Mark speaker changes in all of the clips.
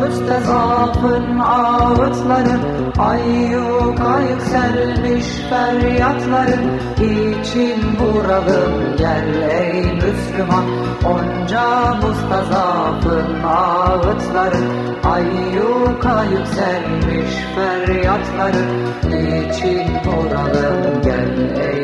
Speaker 1: müstezafın ağıtları Ayyuka yükselmiş feryatların için vuralım gel ey Müslüman. Onca mustazafın ağıtları Ayyuka yükselmiş feryatların için vuralım gel ey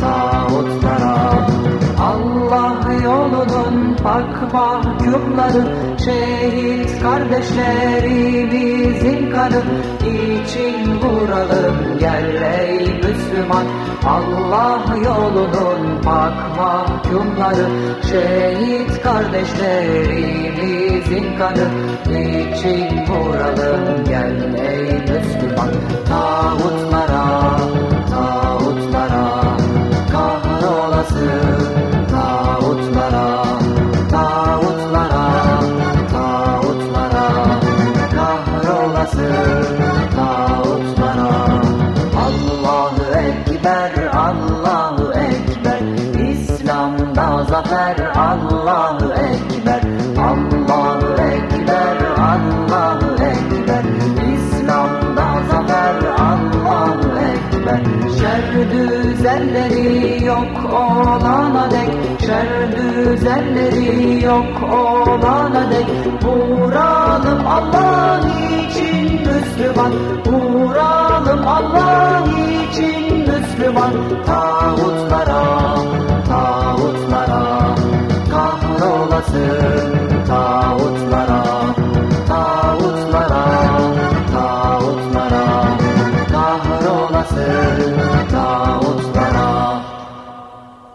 Speaker 1: tağutlara Allah yolunun pak mahkumları Şehit kardeşlerimizin kanı. İçin vuralım gel ey Müslüman. Allah yolunun pak mahkumları Şehit kardeşlerimizin kanı. İçin zafer Allahu Ekber. Allahu Ekber, Allahu Ekber. İslam'da zafer Allahu Ekber. Şer düzenleri yok olana dek. Şer düzenleri yok olana dek. Vuralım Allah için Vuralım Allah için Müslüman